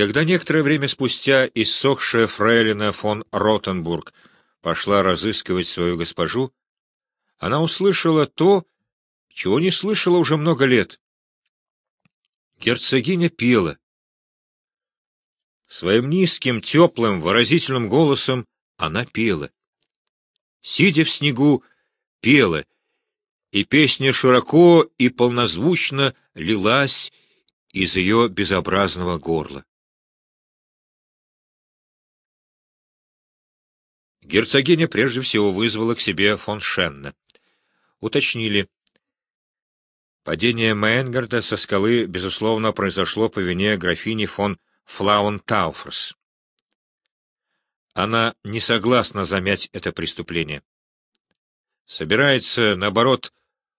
Когда некоторое время спустя иссохшая фрейлина фон Ротенбург пошла разыскивать свою госпожу, она услышала то, чего не слышала уже много лет. Герцогиня пела. Своим низким, теплым, выразительным голосом она пела. Сидя в снегу, пела, и песня широко и полнозвучно лилась из ее безобразного горла. Герцогиня прежде всего вызвала к себе фон Шенна. Уточнили. Падение Мейнгарда со скалы, безусловно, произошло по вине графини фон Флаун-Тауферс. Она не согласна замять это преступление. Собирается, наоборот,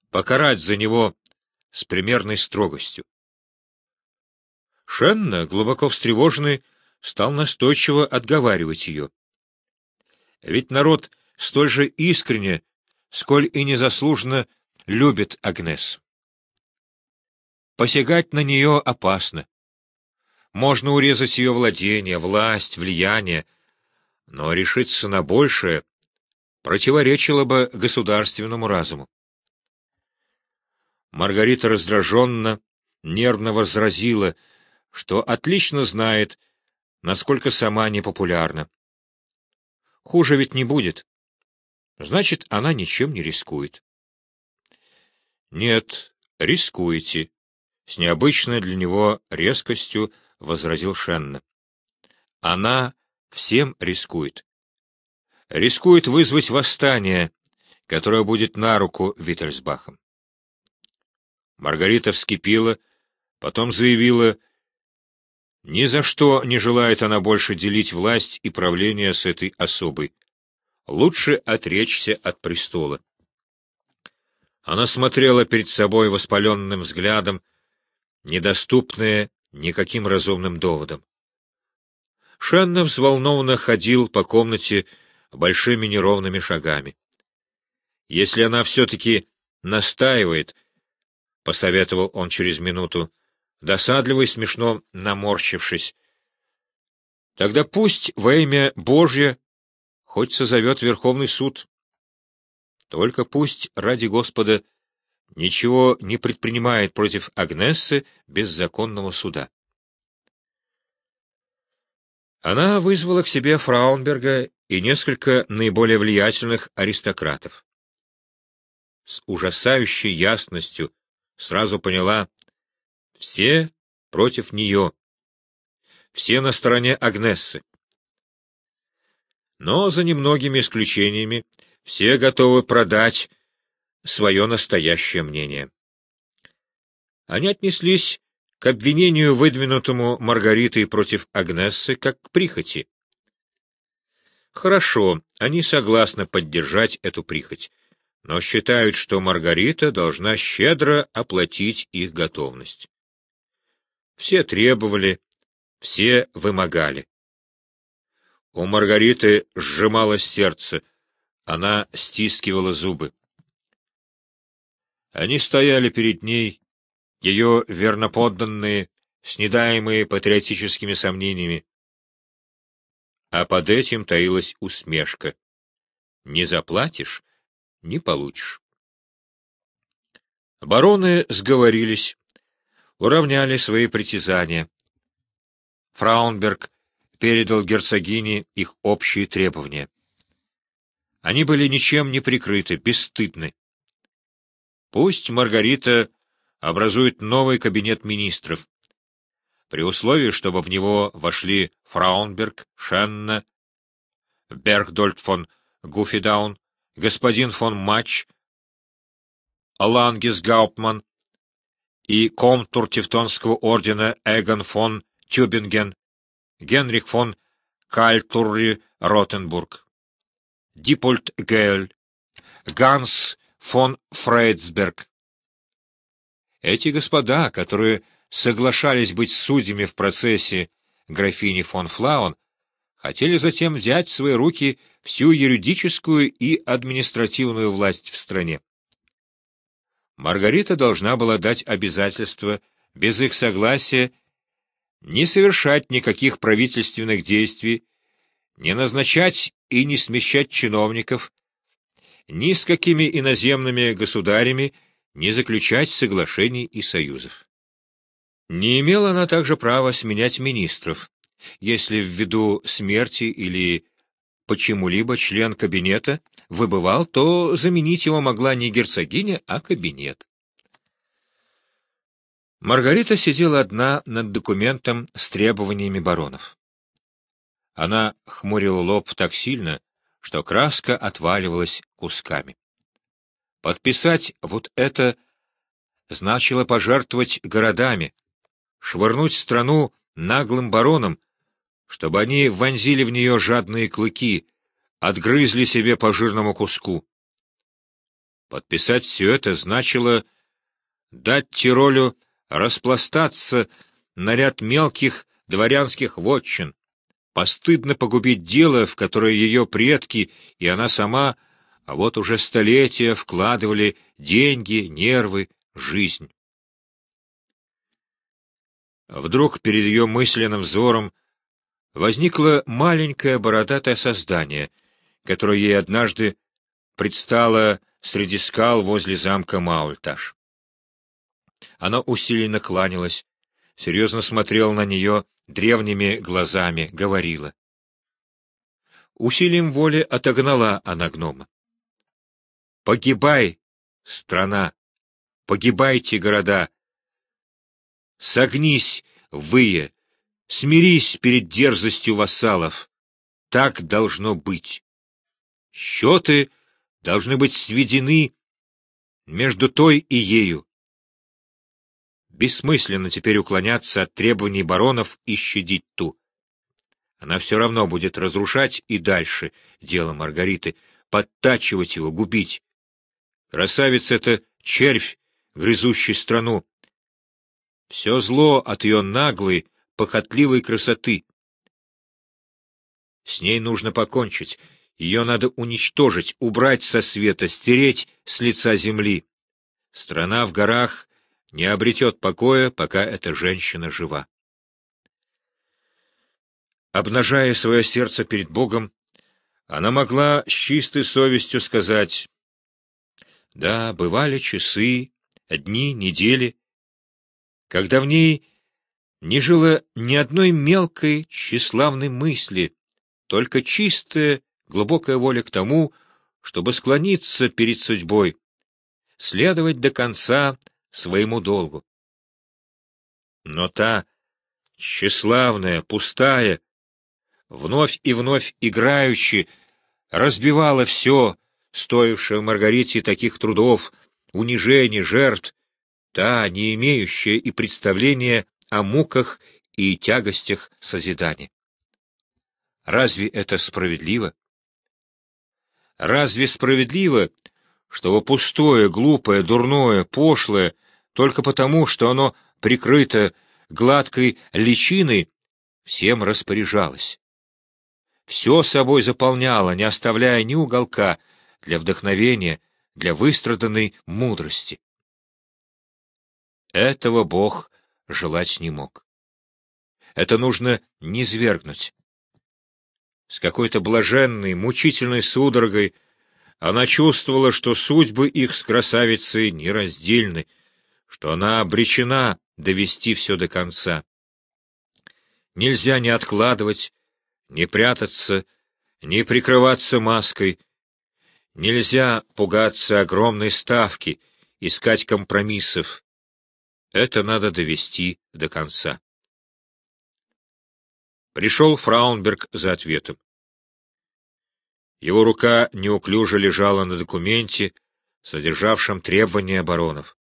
покарать за него с примерной строгостью. Шенна, глубоко встревоженный, стал настойчиво отговаривать ее. Ведь народ столь же искренне, сколь и незаслуженно любит Агнес. Посягать на нее опасно. Можно урезать ее владение, власть, влияние, но решиться на большее противоречило бы государственному разуму. Маргарита раздраженно, нервно возразила, что отлично знает, насколько сама непопулярна. Хуже ведь не будет. Значит, она ничем не рискует. Нет, рискуете, — с необычной для него резкостью возразил Шенна. Она всем рискует. Рискует вызвать восстание, которое будет на руку Виттельсбахам. Маргарита вскипела, потом заявила, ни за что не желает она больше делить власть и правление с этой особой. Лучше отречься от престола. Она смотрела перед собой воспаленным взглядом, недоступная никаким разумным доводом. Шенна взволнованно ходил по комнате большими неровными шагами. Если она все-таки настаивает, — посоветовал он через минуту, досадливо и смешно наморщившись. Тогда пусть во имя Божье хоть созовет Верховный суд. Только пусть ради Господа ничего не предпринимает против Агнессы без законного суда. Она вызвала к себе Фраунберга и несколько наиболее влиятельных аристократов. С ужасающей ясностью сразу поняла, все против нее. Все на стороне Агнессы. Но за немногими исключениями все готовы продать свое настоящее мнение. Они отнеслись к обвинению, выдвинутому Маргаритой против Агнессы, как к прихоти. Хорошо, они согласны поддержать эту прихоть, но считают, что Маргарита должна щедро оплатить их готовность. Все требовали, все вымогали. У Маргариты сжималось сердце, она стискивала зубы. Они стояли перед ней, ее верноподданные, снедаемые патриотическими сомнениями. А под этим таилась усмешка. Не заплатишь — не получишь. Бароны сговорились, уравняли свои притязания. Фраунберг передал герцогине их общие требования. Они были ничем не прикрыты, бесстыдны. Пусть Маргарита образует новый кабинет министров, при условии, чтобы в него вошли Фраунберг, Шенна, Бергдольд фон Гуфидаун, господин фон Матч, Лангис Гауптман, и комтур Тевтонского ордена Эгон фон Тюбинген, Генрих фон Кальтурри Ротенбург, Дипольт Гейль, Ганс фон Фрейдсберг. Эти господа, которые соглашались быть судьями в процессе графини фон Флаун, хотели затем взять в свои руки всю юридическую и административную власть в стране. Маргарита должна была дать обязательство без их согласия не совершать никаких правительственных действий, не назначать и не смещать чиновников, ни с какими иноземными государями не заключать соглашений и союзов. Не имела она также права сменять министров, если ввиду смерти или почему-либо член кабинета выбывал, то заменить его могла не герцогиня, а кабинет. Маргарита сидела одна над документом с требованиями баронов. Она хмурила лоб так сильно, что краска отваливалась кусками. Подписать вот это значило пожертвовать городами, швырнуть страну наглым баронам, чтобы они вонзили в нее жадные клыки, отгрызли себе по жирному куску. Подписать все это значило дать Тиролю распластаться на ряд мелких дворянских вотчин, постыдно погубить дело, в которое ее предки и она сама, а вот уже столетия вкладывали деньги, нервы, жизнь. Вдруг перед ее мысленным взором возникло маленькое бородатое создание, которое ей однажды предстало среди скал возле замка Маульташ. Она усиленно кланялась, серьезно смотрела на нее древними глазами, говорила. Усилием воли отогнала она гнома. «Погибай, страна! Погибайте, города! Согнись, вые! Смирись перед дерзостью вассалов! Так должно быть! Счеты должны быть сведены между той и ею. Бессмысленно теперь уклоняться от требований баронов и щадить ту. Она все равно будет разрушать и дальше дело Маргариты, подтачивать его, губить. Красавица — это червь, грызущий страну. Все зло от ее наглой, похотливой красоты. С ней нужно покончить, ее надо уничтожить, убрать со света, стереть с лица земли. Страна в горах не обретет покоя, пока эта женщина жива. Обнажая свое сердце перед Богом, она могла с чистой совестью сказать, «Да, бывали часы, дни, недели, когда в ней не жило ни одной мелкой тщеславной мысли, только чистая, глубокая воля к тому, чтобы склониться перед судьбой, следовать до конца своему долгу. Но та, тщеславная, пустая, вновь и вновь играючи, разбивала все, стоившее Маргарите таких трудов, унижений, жертв, та, не имеющая и представления о муках и тягостях созидания. Разве это справедливо? Разве справедливо, чтобы пустое, глупое, дурное, пошлое, только потому, что оно прикрыто гладкой личиной, всем распоряжалось. Все собой заполняло, не оставляя ни уголка для вдохновения, для выстраданной мудрости. Этого Бог желать не мог. Это нужно низвергнуть. С какой-то блаженной, мучительной судорогой она чувствовала, что судьбы их с красавицей нераздельны, что она обречена довести все до конца. Нельзя ни откладывать, ни прятаться, ни прикрываться маской. Нельзя пугаться огромной ставки, искать компромиссов. Это надо довести до конца. Пришел Фраунберг за ответом. Его рука неуклюже лежала на документе, содержавшем требования баронов.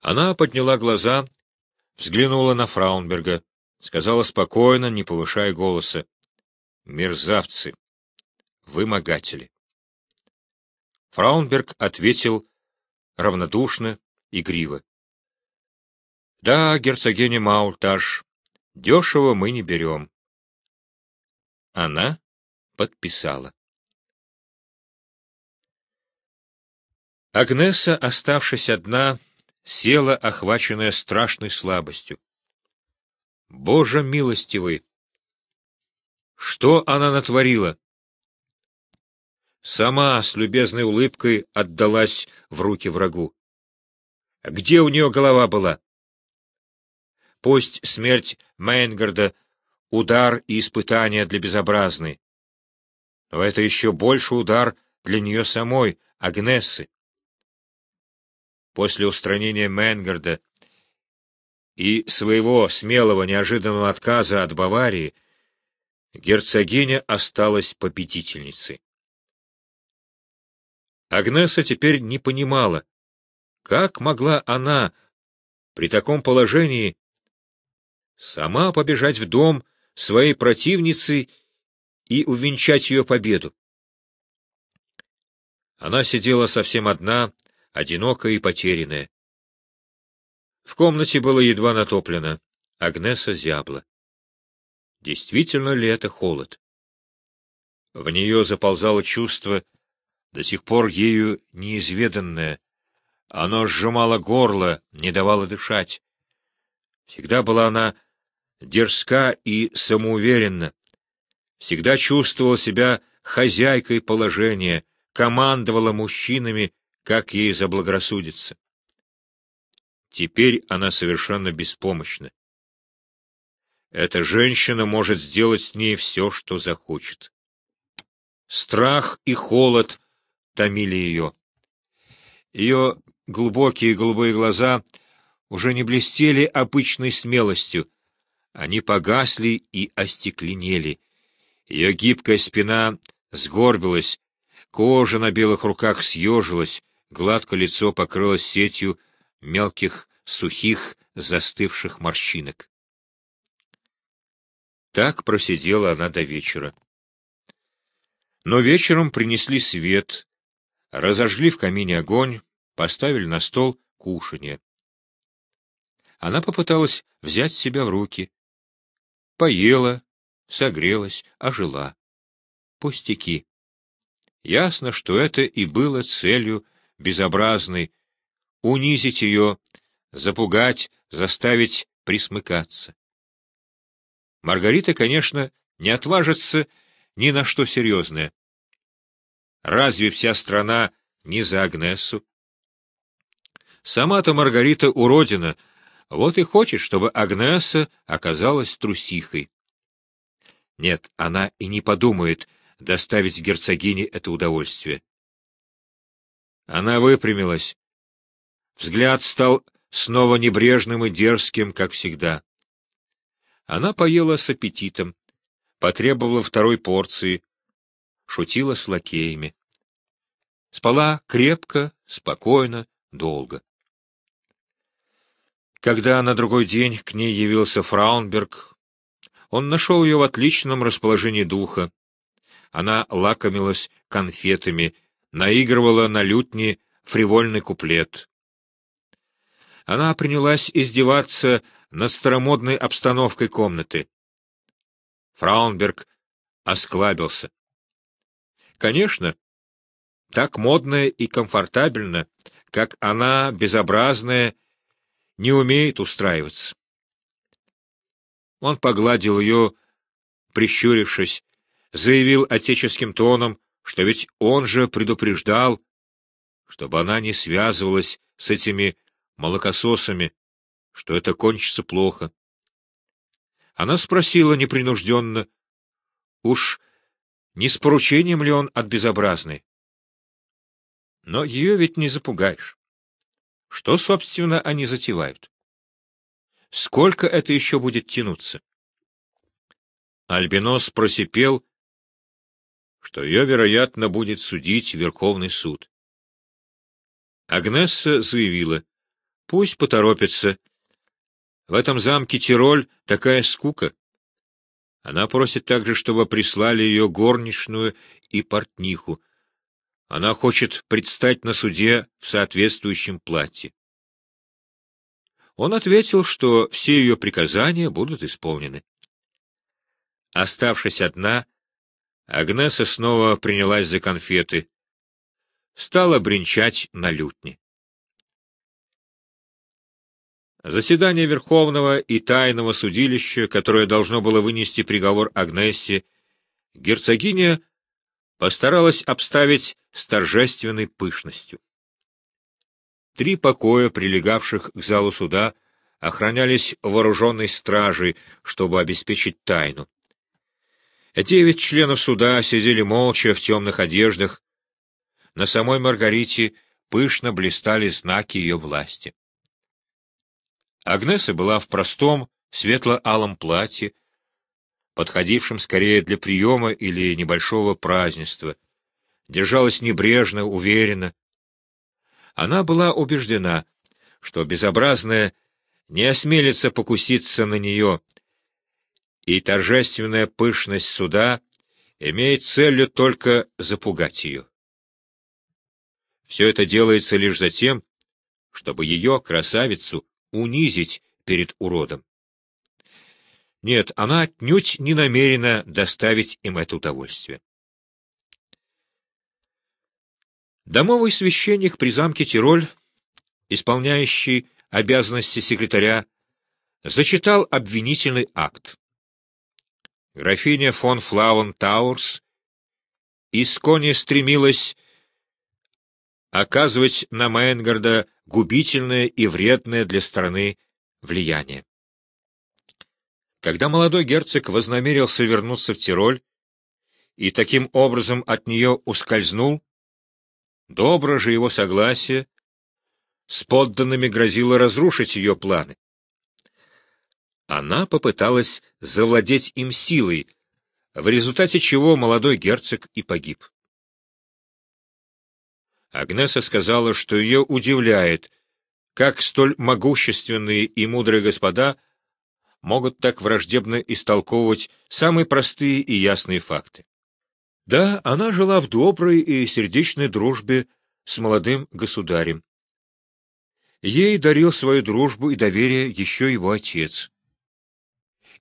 Она подняла глаза, взглянула на Фраунберга, сказала спокойно, не повышая голоса. «Мерзавцы! Вымогатели!» Фраунберг ответил равнодушно, игриво. «Да, герцогиня Маультаж, дешево мы не берем». Она подписала. Агнеса, оставшись одна, села, охваченная страшной слабостью. Боже милостивый! Что она натворила? Сама с любезной улыбкой отдалась в руки врагу. Где у нее голова была? Пусть смерть Мейнгарда — удар и испытание для безобразной. Но это еще больше удар для нее самой, Агнессы. После устранения Менгарда и своего смелого неожиданного отказа от Баварии герцогиня осталась победительницей. Агнеса теперь не понимала, как могла она при таком положении сама побежать в дом своей противницы и увенчать ее победу. Она сидела совсем одна, одинокая и потерянная. В комнате было едва натоплено. Агнеса зябла. Действительно ли это холод? В нее заползало чувство, до сих пор ею неизведанное. Оно сжимало горло, не давало дышать. Всегда была она дерзка и самоуверенна. Всегда чувствовала себя хозяйкой положения, командовала мужчинами, как ей заблагорассудится. Теперь она совершенно беспомощна. Эта женщина может сделать с ней все, что захочет. Страх и холод томили ее. Ее глубокие голубые глаза уже не блестели обычной смелостью. Они погасли и остекленели. Ее гибкая спина сгорбилась, кожа на белых руках съежилась, гладко лицо покрылось сетью мелких, сухих, застывших морщинок. Так просидела она до вечера. Но вечером принесли свет, разожгли в камине огонь, поставили на стол кушанье. Она попыталась взять себя в руки. Поела, согрелась, ожила. Пустяки. Ясно, что это и было целью безобразной — унизить ее, запугать, заставить присмыкаться. Маргарита, конечно, не отважится ни на что серьезное. Разве вся страна не за Агнессу? Сама-то Маргарита уродина, вот и хочет, чтобы Агнесса оказалась трусихой. Нет, она и не подумает доставить герцогине это удовольствие. Она выпрямилась. Взгляд стал снова небрежным и дерзким, как всегда. Она поела с аппетитом, потребовала второй порции, шутила с лакеями. Спала крепко, спокойно, долго. Когда на другой день к ней явился Фраунберг, он нашел ее в отличном расположении духа. Она лакомилась конфетами, наигрывала на лютне фривольный куплет. Она принялась издеваться над старомодной обстановкой комнаты. Фраунберг осклабился. Конечно, так модно и комфортабельно, как она, безобразная, не умеет устраиваться. Он погладил ее, прищурившись, заявил отеческим тоном, что ведь он же предупреждал, чтобы она не связывалась с этими молокососами, что это кончится плохо. Она спросила непринужденно, уж не с поручением ли он от безобразной. Но ее ведь не запугаешь. Что, собственно, они затевают? Сколько это еще будет тянуться? Альбинос просипел, что ее, вероятно, будет судить Верховный суд. Агнесса заявила, пусть поторопится. В этом замке Тироль такая скука. Она просит также, чтобы прислали ее горничную и портниху. Она хочет предстать на суде в соответствующем платье. Он ответил, что все ее приказания будут исполнены. Оставшись одна, Агнеса снова принялась за конфеты. Стала бренчать на лютне. Заседание Верховного и Тайного судилища, которое должно было вынести приговор Агнессе, герцогиня постаралась обставить с торжественной пышностью. Три покоя, прилегавших к залу суда, охранялись вооруженной стражей, чтобы обеспечить тайну. Девять членов суда сидели молча в темных одеждах. На самой Маргарите пышно блистали знаки ее власти. Агнеса была в простом, светло-алом платье, подходившем скорее для приема или небольшого празднества. Держалась небрежно, уверенно. Она была убеждена, что безобразная не осмелится покуситься на нее, и торжественная пышность суда имеет целью только запугать ее. Все это делается лишь за тем, чтобы ее, красавицу, унизить перед уродом. Нет, она отнюдь не намерена доставить им это удовольствие. Домовый священник при замке Тироль, исполняющий обязанности секретаря, зачитал обвинительный акт. Графиня фон Флаун Таурс исконе стремилась оказывать на Мейнгарда губительное и вредное для страны влияние. Когда молодой герцог вознамерился вернуться в Тироль и таким образом от нее ускользнул, добро же его согласие с подданными грозило разрушить ее планы. Она попыталась завладеть им силой, в результате чего молодой герцог и погиб. Агнеса сказала, что ее удивляет, как столь могущественные и мудрые господа могут так враждебно истолковывать самые простые и ясные факты. Да, она жила в доброй и сердечной дружбе с молодым государем. Ей дарил свою дружбу и доверие еще его отец.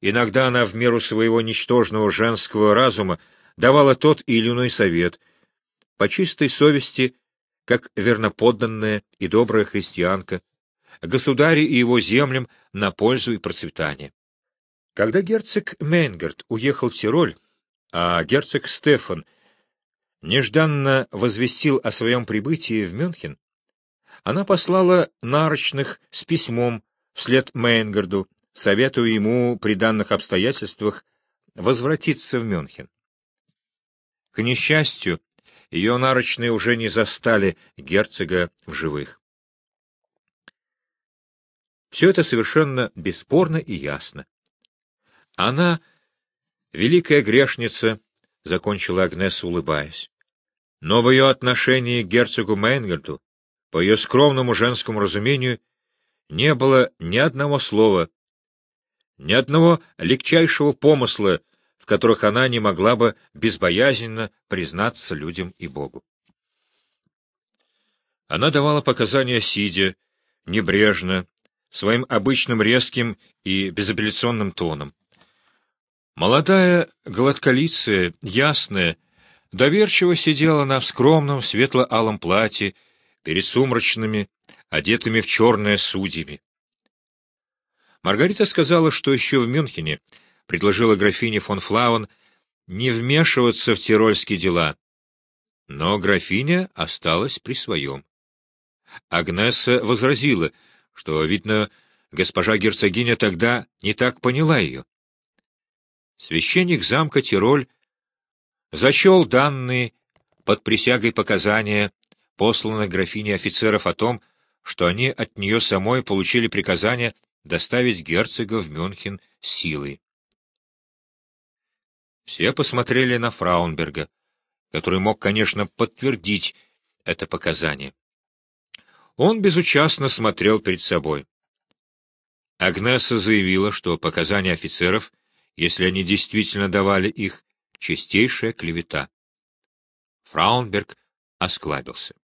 Иногда она в меру своего ничтожного женского разума давала тот или иной совет, по чистой совести как верноподданная и добрая христианка, государе и его землям на пользу и процветание. Когда герцог Мейнгард уехал в Тироль, а герцог Стефан нежданно возвестил о своем прибытии в Мюнхен, она послала нарочных с письмом вслед Мейнгарду, советуя ему при данных обстоятельствах возвратиться в Мюнхен. К несчастью, ее нарочные уже не застали герцога в живых. Все это совершенно бесспорно и ясно. Она, великая грешница, — закончила Агнеса, улыбаясь, — но в ее отношении к герцогу Мейнгарду, по ее скромному женскому разумению, не было ни одного слова, ни одного легчайшего помысла, которых она не могла бы безбоязненно признаться людям и Богу. Она давала показания сидя, небрежно, своим обычным резким и безапелляционным тоном. Молодая, гладколицая, ясная, доверчиво сидела она в скромном светло-алом платье перед сумрачными, одетыми в черное судьями. Маргарита сказала, что еще в Мюнхене предложила графине фон Флаун не вмешиваться в тирольские дела. Но графиня осталась при своем. Агнеса возразила, что, видно, госпожа герцогиня тогда не так поняла ее. Священник замка Тироль зачел данные под присягой показания, посланных графине офицеров о том, что они от нее самой получили приказание доставить герцога в Мюнхен силой. Все посмотрели на Фраунберга, который мог, конечно, подтвердить это показание. Он безучастно смотрел перед собой. Агнеса заявила, что показания офицеров, если они действительно давали их, чистейшая клевета. Фраунберг осклабился.